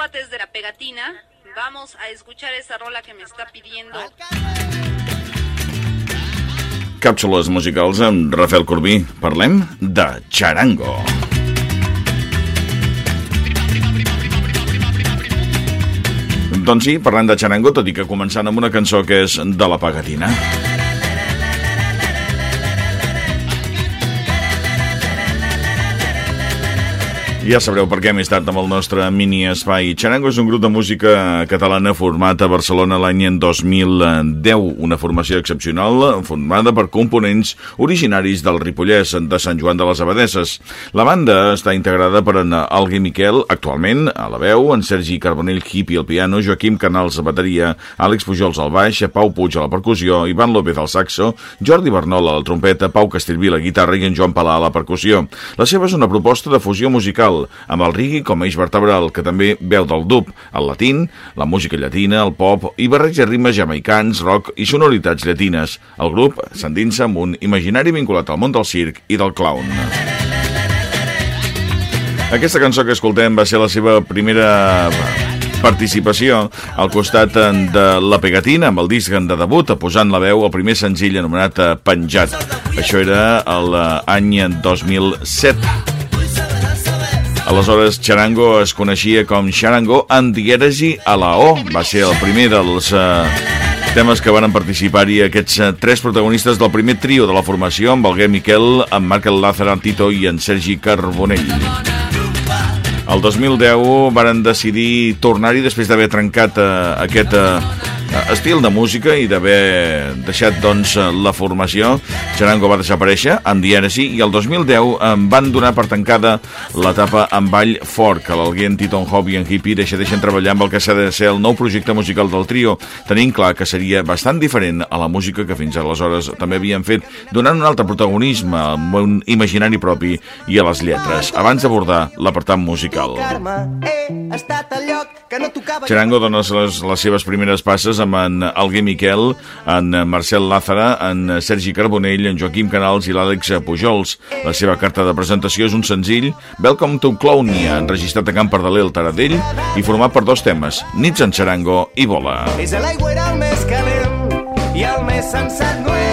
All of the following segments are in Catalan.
cuates de la pegatina, vamos a escuchar esa rola que me está pidiendo. Càpsules musicals amb Rafael Corbí. Parlem de Charango. Doncs sí, parlem de Charango, tot i que començant amb una cançó que és de la Pegatina. Ja sabreu per què hem estat amb el nostre mini espai. Charango és un grup de música catalana format a Barcelona l'any 2010. Una formació excepcional formada per components originaris del Ripollès, de Sant Joan de les Abadesses. La banda està integrada per en Algui Miquel, actualment, a la veu, en Sergi Carbonell Hippie al piano, Joaquim Canals a bateria, Àlex Pujols al baix, Pau Puig a la percussió, Ivan López al saxo, Jordi Bernol a la trompeta, Pau Castellví a la guitarra i en Joan Palà a la percussió. La seva és una proposta de fusió musical musical, amb el reggae com a eix vertebral, que també veu del dub, el latín, la música llatina, el pop i barreja ritmes jamaicans, rock i sonoritats llatines. El grup s'endinsa amb un imaginari vinculat al món del circ i del clown. Aquesta cançó que escoltem va ser la seva primera participació al costat de La Pegatina amb el disc de debut, posant la veu al primer senzill anomenat Penjat. Això era l'any 2007. Aleshores, Charango es coneixia com Charango and the a la O. Va ser el primer dels eh, temes que van participar-hi aquests eh, tres protagonistes del primer trio de la formació, amb el Gué Miquel, amb Marc Lázaro Tito i en Sergi Carbonell. El 2010 varen decidir tornar-hi després d'haver trencat eh, aquest eh, estil de música i d'haver deixat doncs, la formació. Charango va desaparèixer amb dièresi i el 2010 em van donar per tancada l'etapa amb Ball Fort, que l'Alguien, Titon Hobby i en Hippie deixen treballar amb el que s'ha de ser el nou projecte musical del trio, tenint clar que seria bastant diferent a la música que fins aleshores també havien fet, donant un altre protagonisme món imaginari propi i a les lletres, abans d'abordar l'apartat musical. Charango dona les, les seves primeres passes amb en Alguer Miquel, en Marcel Lázara, en Sergi Carbonell, en Joaquim Canals i l'Àlex Pujols. La seva carta de presentació és un senzill, Welcome to Clownia, enregistrat a Camp Pardaler, el Taradell, i format per dos temes, Nits en xarango i Bola. És l'aigua era el més calent i el més sensat no és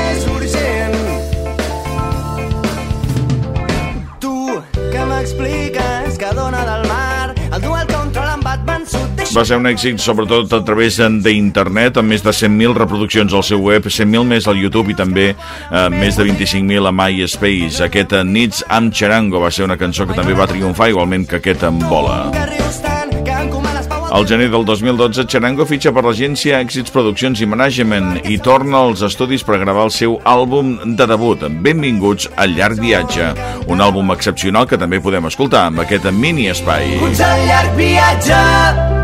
va ser un èxit sobretot a través d'internet amb més de 100.000 reproduccions al seu web 100.000 més al YouTube i també eh, més de 25.000 a MySpace. Aquest Nits amb Charango va ser una cançó que també va triomfar igualment que aquest amb Bola. Al gener del 2012, Charango fitxa per l'agència Èxits Produccions i Management i torna als estudis per gravar el seu àlbum de debut, Benvinguts al llarg viatge, un àlbum excepcional que també podem escoltar amb aquest mini espai. Benvinguts al llarg viatge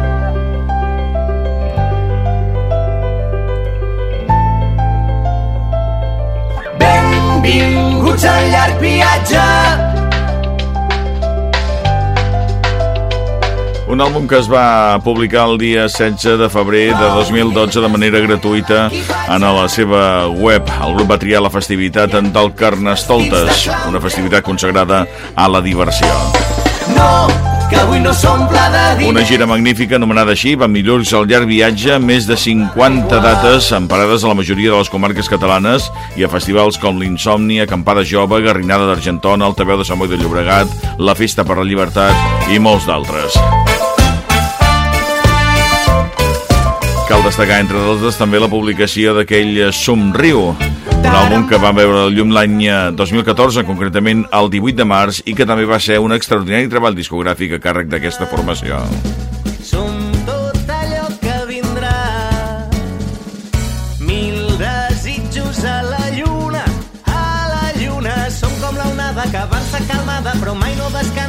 Benvinguts al llarg viatge. Un àlbum que es va publicar el dia 16 de febrer de 2012 de manera gratuïta en la seva web. El grup va triar la festivitat del Carnestoltes, una festivitat consagrada a la diversió. No que avui no s'omple de diners. Una gira magnífica anomenada així, va millors al llarg viatge, més de 50 dates emparades a la majoria de les comarques catalanes i a festivals com l'Insomni, Acampada Jove, Garrinada d'Argentona, Altaveu de Sant Boi de Llobregat, La Festa per la Llibertat i molts d'altres. Cal destacar, entre d'altres, també la publicació d'aquell Somriu, un àlbum que va veure el llum l'any 2014, eh, concretament el 18 de març, i que també va ser un extraordinari treball discogràfic a càrrec d'aquesta formació. Som tot allò que vindrà. Mil desitjos a la lluna A la lluna. Som com la onada que avança calmada Però mai no descansa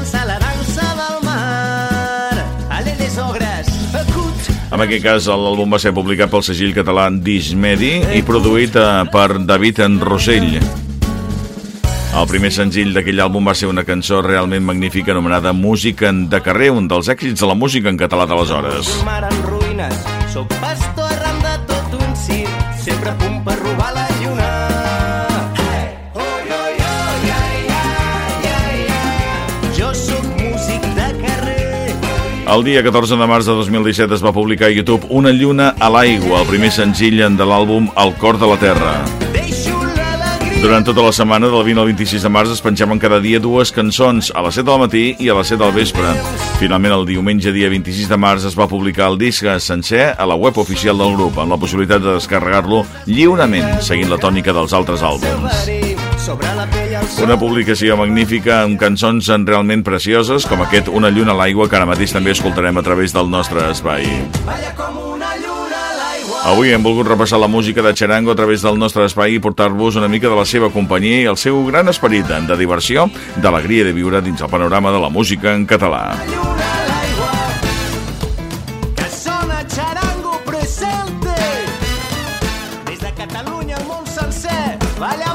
en aquest cas, l'àlbum va ser publicat pel segill català Dismedi i produït eh, per David en Rossell. El primer senzill d'aquell àlbum va ser una cançó realment magnífica anomenada Música de carrer, un dels èxits de la música en català d'aleshores. Soc pastor arran de tot un circ, sempre a punt per robar la El dia 14 de març de 2017 es va publicar a YouTube Una lluna a l'aigua, el primer senzill de l'àlbum El cor de la terra. Durant tota la setmana, del 20 al 26 de març, es penjaven cada dia dues cançons, a les 7 del matí i a les 7 del vespre. Finalment, el diumenge, dia 26 de març, es va publicar el disc sencer a la web oficial del grup, amb la possibilitat de descarregar-lo lliurement, seguint la tònica dels altres àlbums. Una publicació magnífica amb cançons realment precioses, com aquest Una lluna a l'aigua, que ara mateix també escoltarem a través del nostre espai. Avui hem volgut repassar la música de Charango a través del nostre espai i portar-vos una mica de la seva companyia i el seu gran esperit de diversió, d'alegria de viure dins el panorama de la música en català. Presente Des de Catalunya al món sencer Balla